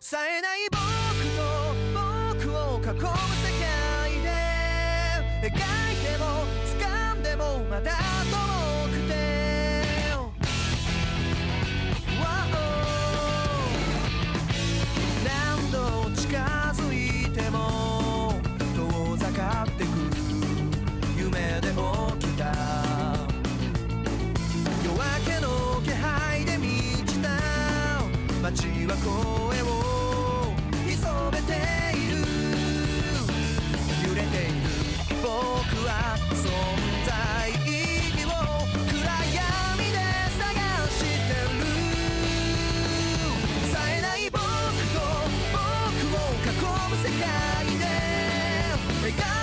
冴えない僕と僕を囲む世界で描いても掴んでもまだ遠くて。何度近づいても遠ざかってく夢で起きた。街は声を They got